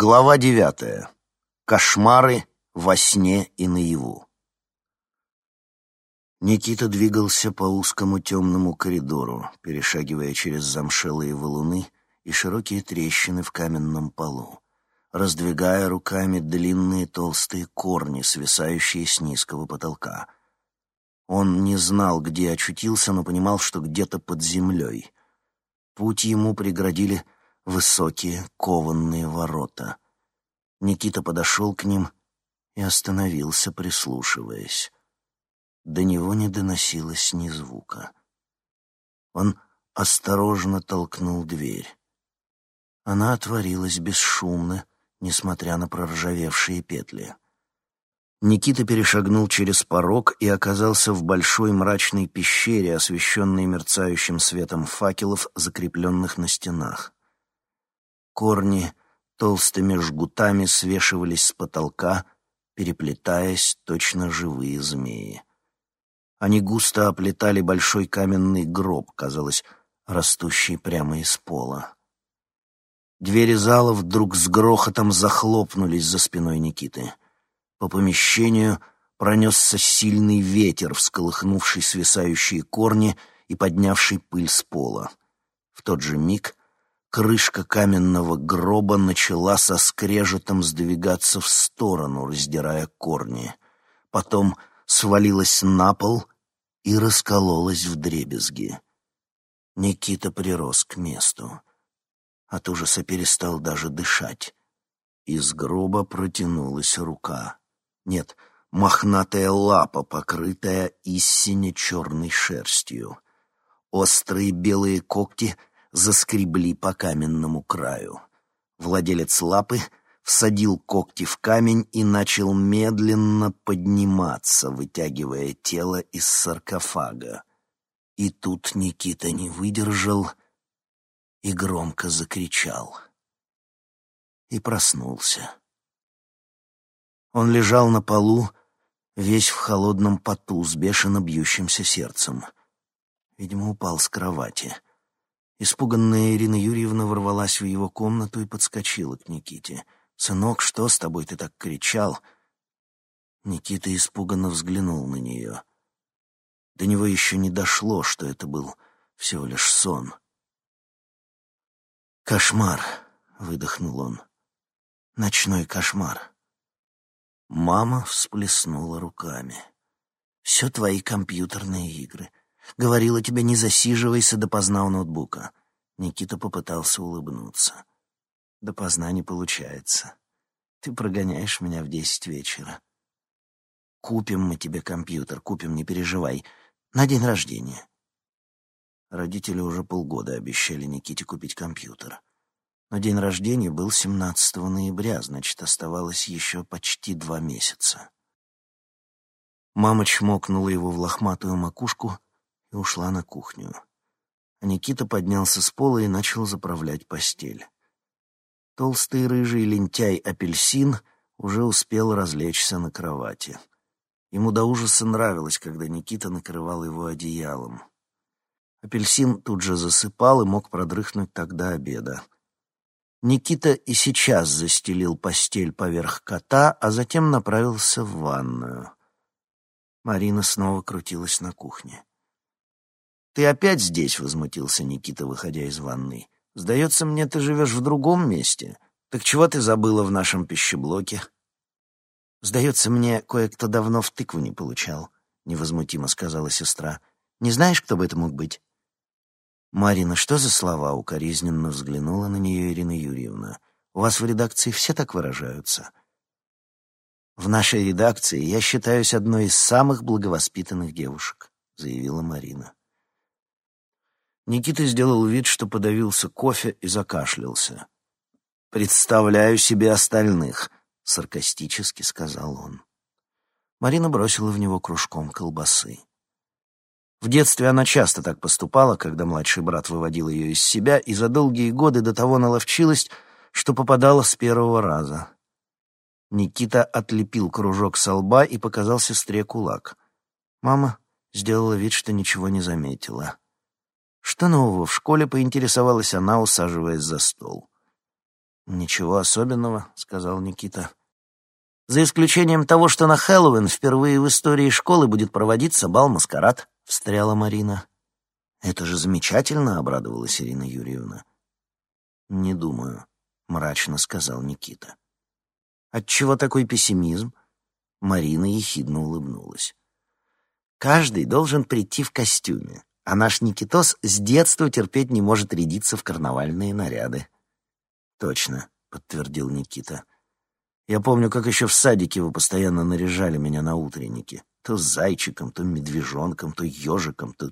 Глава девятая. Кошмары во сне и наяву. Никита двигался по узкому темному коридору, перешагивая через замшелые валуны и широкие трещины в каменном полу, раздвигая руками длинные толстые корни, свисающие с низкого потолка. Он не знал, где очутился, но понимал, что где-то под землей. Путь ему преградили высокие кованные ворота. Никита подошел к ним и остановился, прислушиваясь. До него не доносилось ни звука. Он осторожно толкнул дверь. Она отворилась бесшумно, несмотря на проржавевшие петли. Никита перешагнул через порог и оказался в большой мрачной пещере, освещенной мерцающим светом факелов, закрепленных на стенах. Корни толстыми жгутами свешивались с потолка, переплетаясь, точно живые змеи. Они густо оплетали большой каменный гроб, казалось, растущий прямо из пола. Двери зала вдруг с грохотом захлопнулись за спиной Никиты. По помещению пронесся сильный ветер, всколыхнувший свисающие корни и поднявший пыль с пола. В тот же миг Крышка каменного гроба начала со скрежетом сдвигаться в сторону, раздирая корни. Потом свалилась на пол и раскололась в дребезги. Никита прирос к месту. От ужаса перестал даже дышать. Из гроба протянулась рука. Нет, мохнатая лапа, покрытая истине черной шерстью. Острые белые когти — заскребли по каменному краю. Владелец лапы всадил когти в камень и начал медленно подниматься, вытягивая тело из саркофага. И тут Никита не выдержал и громко закричал. И проснулся. Он лежал на полу, весь в холодном поту, с бешено бьющимся сердцем. Видимо, упал с кровати. Испуганная Ирина Юрьевна ворвалась в его комнату и подскочила к Никите. «Сынок, что с тобой? Ты так кричал!» Никита испуганно взглянул на нее. До него еще не дошло, что это был всего лишь сон. «Кошмар!» — выдохнул он. «Ночной кошмар!» Мама всплеснула руками. «Все твои компьютерные игры. Говорила тебе, не засиживайся допоздна у ноутбука. Никита попытался улыбнуться. Допоздна не получается. Ты прогоняешь меня в десять вечера. Купим мы тебе компьютер, купим, не переживай. На день рождения. Родители уже полгода обещали Никите купить компьютер. Но день рождения был 17 ноября, значит, оставалось еще почти два месяца. Мама чмокнула его в лохматую макушку и ушла на кухню. А Никита поднялся с пола и начал заправлять постель. Толстый рыжий лентяй-апельсин уже успел развлечься на кровати. Ему до ужаса нравилось, когда Никита накрывал его одеялом. Апельсин тут же засыпал и мог продрыхнуть тогда обеда. Никита и сейчас застелил постель поверх кота, а затем направился в ванную. Марина снова крутилась на кухне. «Ты опять здесь?» — возмутился Никита, выходя из ванной. «Сдается мне, ты живешь в другом месте. Так чего ты забыла в нашем пищеблоке?» «Сдается мне, кое-кто давно в тыкву не получал», — невозмутимо сказала сестра. «Не знаешь, кто бы это мог быть?» «Марина, что за слова?» — укоризненно взглянула на нее Ирина Юрьевна. «У вас в редакции все так выражаются?» «В нашей редакции я считаюсь одной из самых благовоспитанных девушек», — заявила Марина. Никита сделал вид, что подавился кофе и закашлялся. «Представляю себе остальных», — саркастически сказал он. Марина бросила в него кружком колбасы. В детстве она часто так поступала, когда младший брат выводил ее из себя, и за долгие годы до того наловчилась, что попадала с первого раза. Никита отлепил кружок со лба и показал сестре кулак. Мама сделала вид, что ничего не заметила. Что нового в школе, поинтересовалась она, усаживаясь за стол. «Ничего особенного», — сказал Никита. «За исключением того, что на Хэллоуин впервые в истории школы будет проводиться бал-маскарад», — встряла Марина. «Это же замечательно», — обрадовалась Ирина Юрьевна. «Не думаю», — мрачно сказал Никита. «Отчего такой пессимизм?» Марина ехидно улыбнулась. «Каждый должен прийти в костюме, а наш Никитос с детства терпеть не может рядиться в карнавальные наряды». «Точно», — подтвердил Никита. «Я помню, как еще в садике вы постоянно наряжали меня на утренники. То зайчиком, то медвежонком, то ежиком, то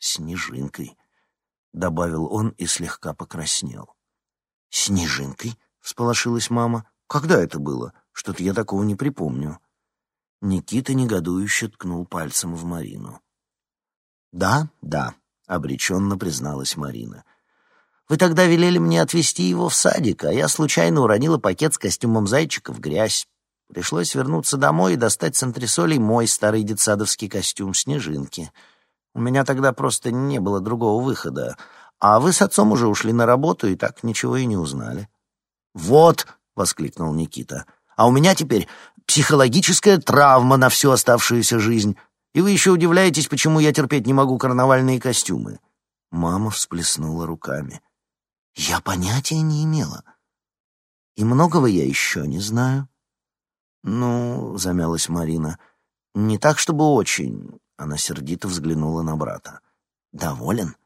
снежинкой», — добавил он и слегка покраснел. «Снежинкой?» — всполошилась мама. «Когда это было? Что-то я такого не припомню». Никита негодующе ткнул пальцем в Марину. «Да, да», — обреченно призналась Марина. «Вы тогда велели мне отвезти его в садик, а я случайно уронила пакет с костюмом зайчика в грязь. Пришлось вернуться домой и достать с антресолей мой старый детсадовский костюм «Снежинки». У меня тогда просто не было другого выхода, а вы с отцом уже ушли на работу и так ничего и не узнали. «Вот!» — воскликнул Никита. «А у меня теперь психологическая травма на всю оставшуюся жизнь. И вы еще удивляетесь, почему я терпеть не могу карнавальные костюмы». Мама всплеснула руками. «Я понятия не имела. И многого я еще не знаю». «Ну, — замялась Марина, — не так, чтобы очень...» Она сердито взглянула на брата. «Доволен?»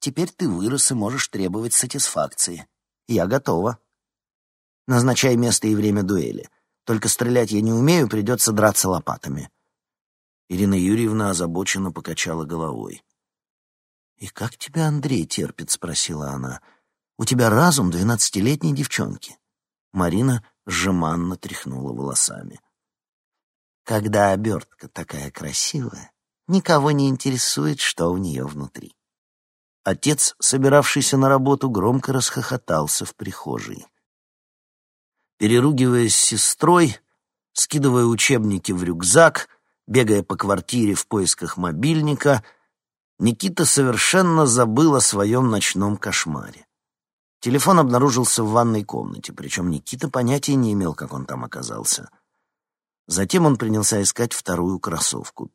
Теперь ты вырос и можешь требовать сатисфакции. Я готова. Назначай место и время дуэли. Только стрелять я не умею, придется драться лопатами». Ирина Юрьевна озабоченно покачала головой. «И как тебя Андрей терпит?» — спросила она. «У тебя разум двенадцатилетней девчонки». Марина жеманно тряхнула волосами. «Когда обертка такая красивая, никого не интересует, что у нее внутри». Отец, собиравшийся на работу, громко расхохотался в прихожей. Переругиваясь с сестрой, скидывая учебники в рюкзак, бегая по квартире в поисках мобильника, Никита совершенно забыл о своем ночном кошмаре. Телефон обнаружился в ванной комнате, причем Никита понятия не имел, как он там оказался. Затем он принялся искать вторую кроссовку.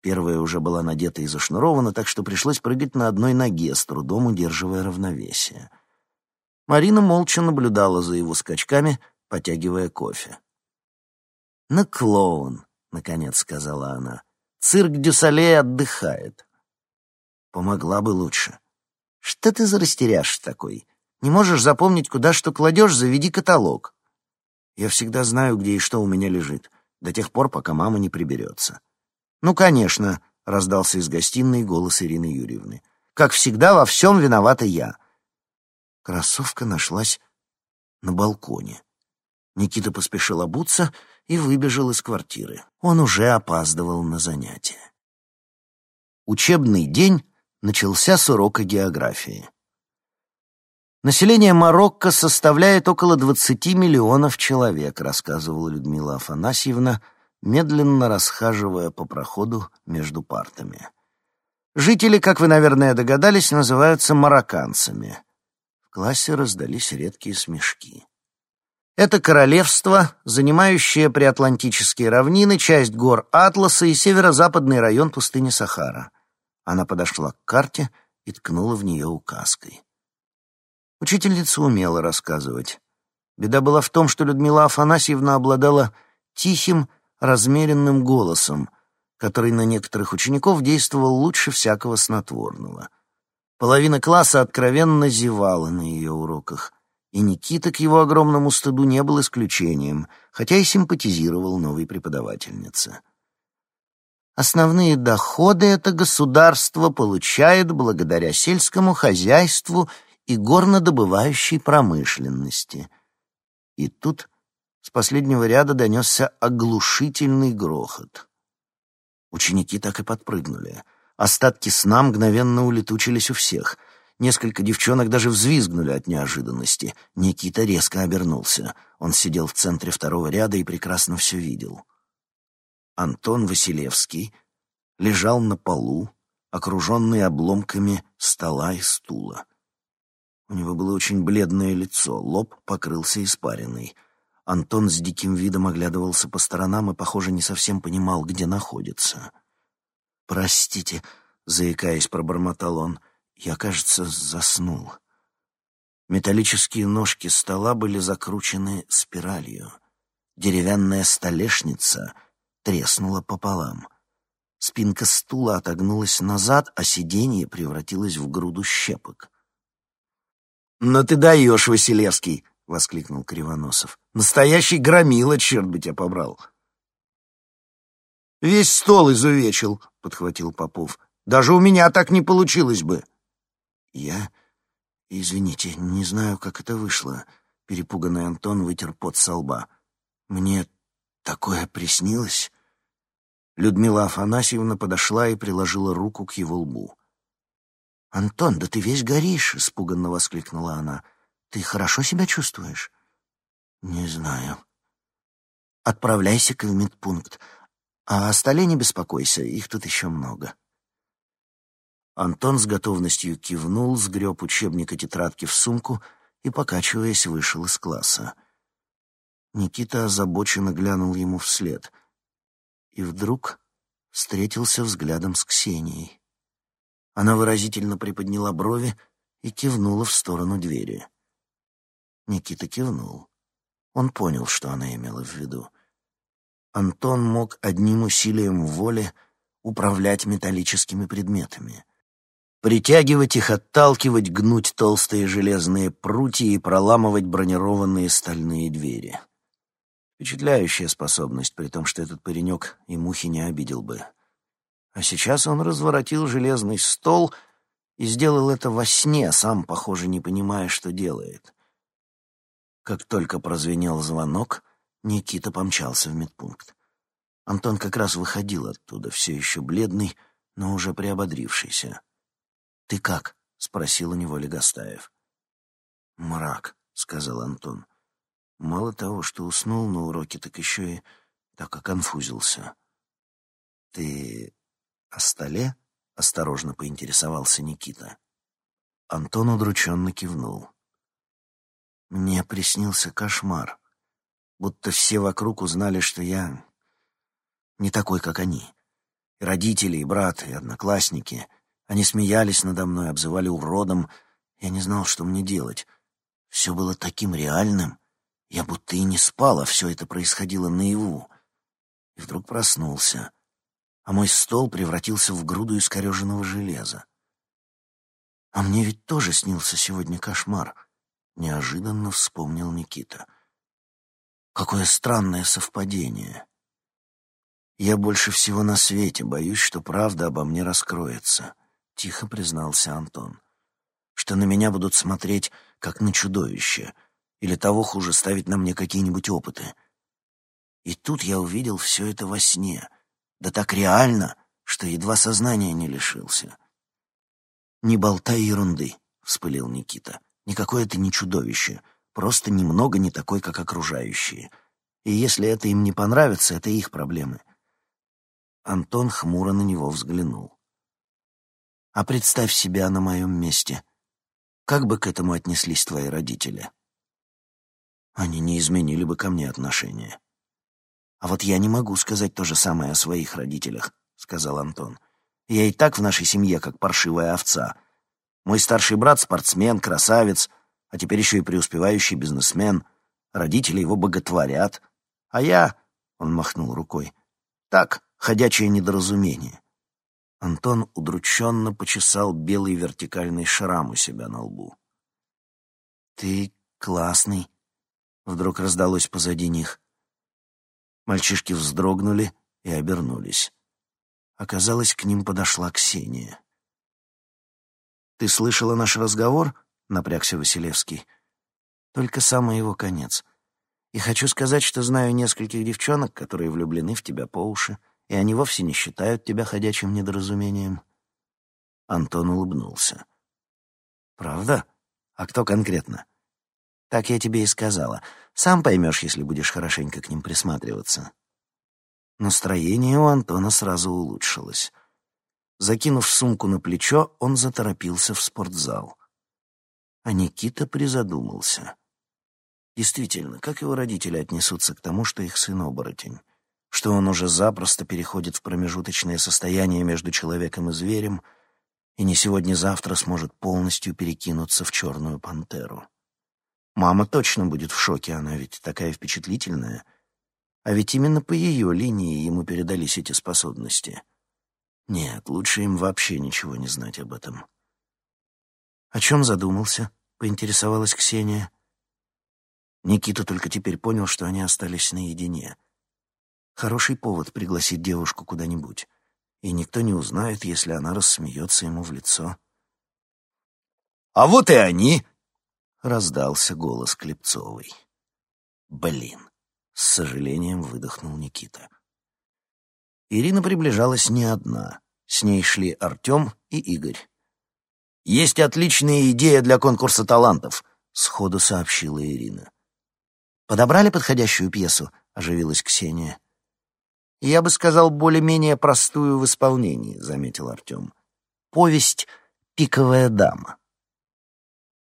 Первая уже была надета и зашнурована, так что пришлось прыгать на одной ноге, с трудом удерживая равновесие. Марина молча наблюдала за его скачками, потягивая кофе. «Ну клоун», — наконец сказала она. «Цирк дю Солей отдыхает». «Помогла бы лучше». «Что ты за растеряша такой? Не можешь запомнить, куда что кладешь, заведи каталог». «Я всегда знаю, где и что у меня лежит, до тех пор, пока мама не приберется». «Ну, конечно», — раздался из гостиной голос Ирины Юрьевны. «Как всегда, во всем виновата я». Кроссовка нашлась на балконе. Никита поспешил обуться и выбежал из квартиры. Он уже опаздывал на занятия. Учебный день начался с урока географии. Население Марокко составляет около 20 миллионов человек, рассказывала Людмила Афанасьевна, — медленно расхаживая по проходу между партами. Жители, как вы, наверное, догадались, называются марокканцами. В классе раздались редкие смешки. Это королевство, занимающее приатлантические равнины, часть гор Атласа и северо-западный район пустыни Сахара. Она подошла к карте и ткнула в нее указкой. Учительница умела рассказывать. Беда была в том, что Людмила Афанасьевна обладала тихим, размеренным голосом, который на некоторых учеников действовал лучше всякого снотворного. Половина класса откровенно зевала на ее уроках, и Никита к его огромному стыду не был исключением, хотя и симпатизировал новой преподавательнице. Основные доходы это государство получает благодаря сельскому хозяйству и горнодобывающей промышленности. И тут с последнего ряда донесся оглушительный грохот. Ученики так и подпрыгнули. Остатки сна мгновенно улетучились у всех. Несколько девчонок даже взвизгнули от неожиданности. Никита резко обернулся. Он сидел в центре второго ряда и прекрасно все видел. Антон Василевский лежал на полу, окруженный обломками стола и стула. У него было очень бледное лицо, лоб покрылся испариной. Антон с диким видом оглядывался по сторонам и, похоже, не совсем понимал, где находится. «Простите», — заикаясь, пробормотал он, — «я, кажется, заснул». Металлические ножки стола были закручены спиралью. Деревянная столешница треснула пополам. Спинка стула отогнулась назад, а сиденье превратилось в груду щепок. «Но «Ну ты даешь, Василевский!» — воскликнул Кривоносов. «Настоящий громила, черт бы тебя побрал!» «Весь стол изувечил», — подхватил Попов. «Даже у меня так не получилось бы». «Я... извините, не знаю, как это вышло». Перепуганный Антон вытер пот со лба. «Мне такое приснилось?» Людмила Афанасьевна подошла и приложила руку к его лбу. «Антон, да ты весь горишь!» — испуганно воскликнула она. «Ты хорошо себя чувствуешь?» «Не знаю». «Отправляйся-ка в медпункт. А о столе не беспокойся, их тут еще много». Антон с готовностью кивнул, сгреб учебник и тетрадки в сумку и, покачиваясь, вышел из класса. Никита озабоченно глянул ему вслед — и вдруг встретился взглядом с Ксенией. Она выразительно приподняла брови и кивнула в сторону двери. Никита кивнул. Он понял, что она имела в виду. Антон мог одним усилием воли управлять металлическими предметами. Притягивать их, отталкивать, гнуть толстые железные прутья и проламывать бронированные стальные двери. Впечатляющая способность, при том, что этот паренек и мухи не обидел бы. А сейчас он разворотил железный стол и сделал это во сне, сам, похоже, не понимая, что делает. Как только прозвенел звонок, Никита помчался в медпункт. Антон как раз выходил оттуда, все еще бледный, но уже приободрившийся. «Ты как?» — спросил у него Легостаев. «Мрак», — сказал Антон. Мало того, что уснул на уроке, так еще и так оконфузился. «Ты о столе?» — осторожно поинтересовался Никита. Антон удрученно кивнул. «Мне приснился кошмар, будто все вокруг узнали, что я не такой, как они. И родители, и брат, и одноклассники. Они смеялись надо мной, обзывали уродом. Я не знал, что мне делать. Все было таким реальным». Я будто и не спал, а все это происходило наяву. И вдруг проснулся, а мой стол превратился в груду искореженного железа. А мне ведь тоже снился сегодня кошмар, неожиданно вспомнил Никита. Какое странное совпадение. Я больше всего на свете боюсь, что правда обо мне раскроется, тихо признался Антон. Что на меня будут смотреть как на чудовище — или того хуже, ставить на мне какие-нибудь опыты. И тут я увидел все это во сне, да так реально, что едва сознания не лишился. «Не болтай ерунды», — вспылил Никита. «Никакое это не чудовище, просто немного не такой, как окружающие. И если это им не понравится, это их проблемы». Антон хмуро на него взглянул. «А представь себя на моем месте. Как бы к этому отнеслись твои родители?» они не изменили бы ко мне отношения. А вот я не могу сказать то же самое о своих родителях, сказал Антон. Я и так в нашей семье как паршивая овца. Мой старший брат спортсмен, красавец, а теперь еще и преуспевающий бизнесмен. Родители его боготворят. А я, он махнул рукой, так, ходячее недоразумение. Антон удрученно почесал белый вертикальный шрам у себя на лбу. «Ты классный», Вдруг раздалось позади них. Мальчишки вздрогнули и обернулись. Оказалось, к ним подошла Ксения. «Ты слышала наш разговор?» — напрягся Василевский. «Только самый его конец. И хочу сказать, что знаю нескольких девчонок, которые влюблены в тебя по уши, и они вовсе не считают тебя ходячим недоразумением». Антон улыбнулся. «Правда? А кто конкретно?» Так я тебе и сказала. Сам поймешь, если будешь хорошенько к ним присматриваться. Настроение у Антона сразу улучшилось. Закинув сумку на плечо, он заторопился в спортзал. А Никита призадумался. Действительно, как его родители отнесутся к тому, что их сын оборотень? Что он уже запросто переходит в промежуточное состояние между человеком и зверем и не сегодня-завтра сможет полностью перекинуться в черную пантеру? Мама точно будет в шоке, она ведь такая впечатлительная. А ведь именно по ее линии ему передались эти способности. Нет, лучше им вообще ничего не знать об этом. «О чем задумался?» — поинтересовалась Ксения. Никита только теперь понял, что они остались наедине. Хороший повод пригласить девушку куда-нибудь, и никто не узнает, если она рассмеется ему в лицо. «А вот и они!» — раздался голос Клепцовой. «Блин!» — с сожалением выдохнул Никита. Ирина приближалась не одна. С ней шли Артем и Игорь. «Есть отличная идея для конкурса талантов», — сходу сообщила Ирина. «Подобрали подходящую пьесу?» — оживилась Ксения. «Я бы сказал, более-менее простую в исполнении», — заметил Артем. «Повесть «Пиковая дама».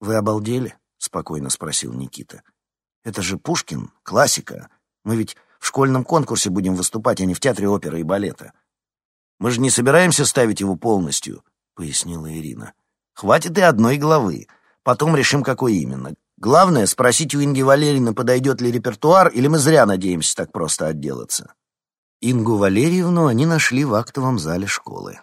«Вы обалдели?» — спокойно спросил Никита. «Это же Пушкин, классика. Мы ведь в школьном конкурсе будем выступать, а не в театре оперы и балета». «Мы же не собираемся ставить его полностью», — пояснила Ирина. «Хватит и одной главы. Потом решим, какой именно. Главное — спросить у Инги Валерьевны, подойдет ли репертуар, или мы зря надеемся так просто отделаться». Ингу Валерьевну они нашли в актовом зале школы.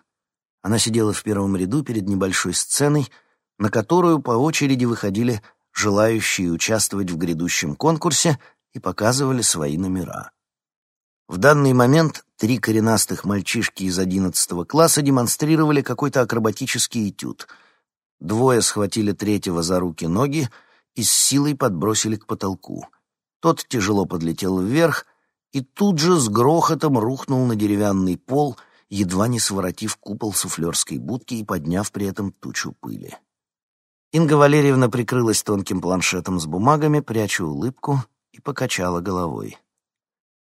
Она сидела в первом ряду перед небольшой сценой, на которую по очереди выходили желающие участвовать в грядущем конкурсе и показывали свои номера. В данный момент три коренастых мальчишки из одиннадцатого класса демонстрировали какой-то акробатический этюд. Двое схватили третьего за руки-ноги и с силой подбросили к потолку. Тот тяжело подлетел вверх и тут же с грохотом рухнул на деревянный пол, едва не своротив купол суфлерской будки и подняв при этом тучу пыли. Инга Валерьевна прикрылась тонким планшетом с бумагами, пряча улыбку, и покачала головой.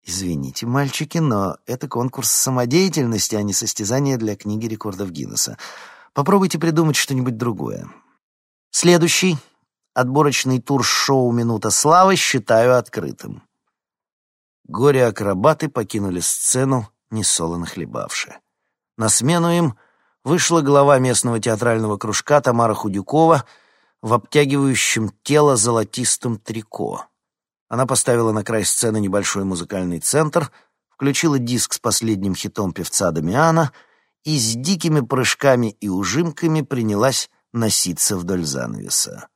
«Извините, мальчики, но это конкурс самодеятельности, а не состязание для книги рекордов Гиннесса. Попробуйте придумать что-нибудь другое. Следующий Отборочный тур шоу «Минута славы» считаю открытым. Горе-акробаты покинули сцену, несолоно хлебавши. На смену им вышла глава местного театрального кружка Тамара Худюкова в обтягивающем тело золотистом трико. Она поставила на край сцены небольшой музыкальный центр, включила диск с последним хитом певца Дамиана и с дикими прыжками и ужимками принялась носиться вдоль занавеса.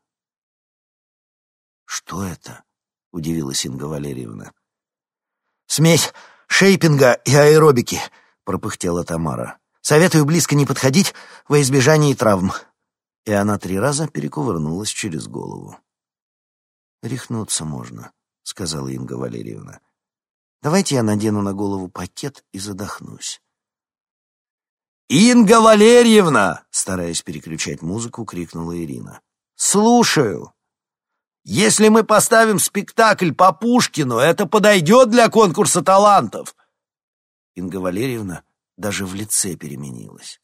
«Что это?» — удивилась Инга Валерьевна. «Смесь шейпинга и аэробики», — пропыхтела Тамара. «Советую близко не подходить во избежание травм». И она три раза перекувырнулась через голову. «Рехнуться можно», — сказала Инга Валерьевна. «Давайте я надену на голову пакет и задохнусь». «Инга Валерьевна!» — стараясь переключать музыку, крикнула Ирина. «Слушаю!» Если мы поставим спектакль по Пушкину, это подойдет для конкурса талантов. Инга Валерьевна даже в лице переменилась.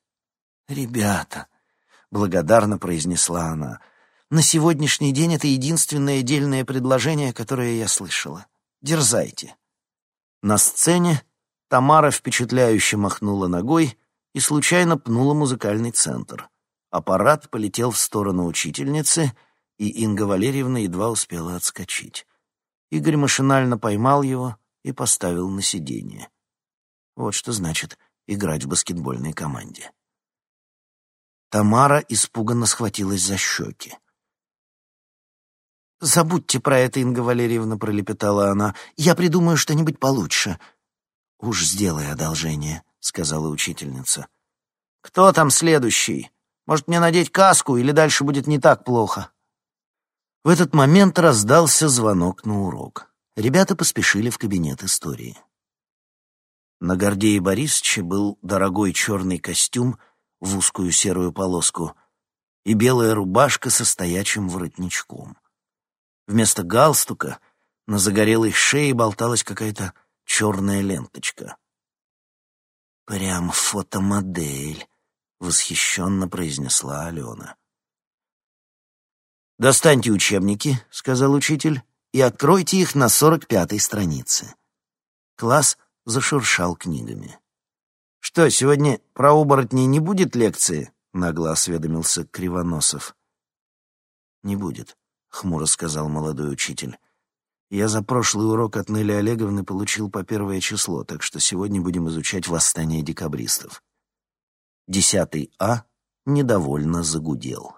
«Ребята», — благодарно произнесла она, — «на сегодняшний день это единственное дельное предложение, которое я слышала. Дерзайте». На сцене Тамара впечатляюще махнула ногой и случайно пнула музыкальный центр. Аппарат полетел в сторону учительницы — и Инга Валерьевна едва успела отскочить. Игорь машинально поймал его и поставил на сиденье. Вот что значит играть в баскетбольной команде. Тамара испуганно схватилась за щеки. «Забудьте про это, Инга Валерьевна», — пролепетала она. «Я придумаю что-нибудь получше». «Уж сделай одолжение», — сказала учительница. «Кто там следующий? Может, мне надеть каску, или дальше будет не так плохо?» В этот момент раздался звонок на урок. Ребята поспешили в кабинет истории. На Гордее Борисовиче был дорогой черный костюм в узкую серую полоску и белая рубашка со стоячим воротничком. Вместо галстука на загорелой шее болталась какая-то черная ленточка. «Прям фотомодель», — восхищенно произнесла Алена. «Достаньте учебники», — сказал учитель, — «и откройте их на сорок пятой странице». Класс зашуршал книгами. «Что, сегодня про оборотней не будет лекции?» — нагло осведомился Кривоносов. «Не будет», — хмуро сказал молодой учитель. «Я за прошлый урок от Нелли Олеговны получил по первое число, так что сегодня будем изучать восстание декабристов». Десятый А недовольно загудел.